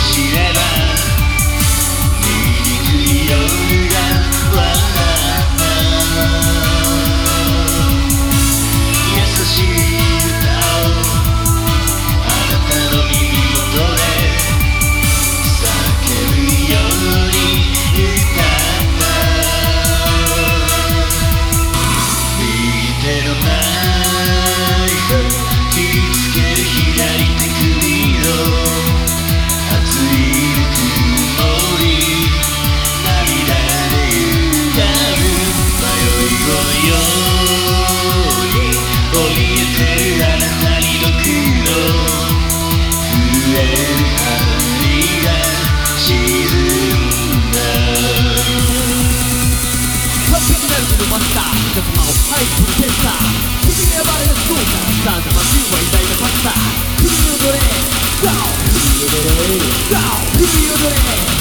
しれ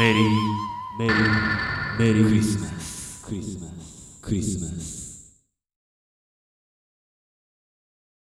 Merry, Merry, Merry Christmas. Christmas. Christmas.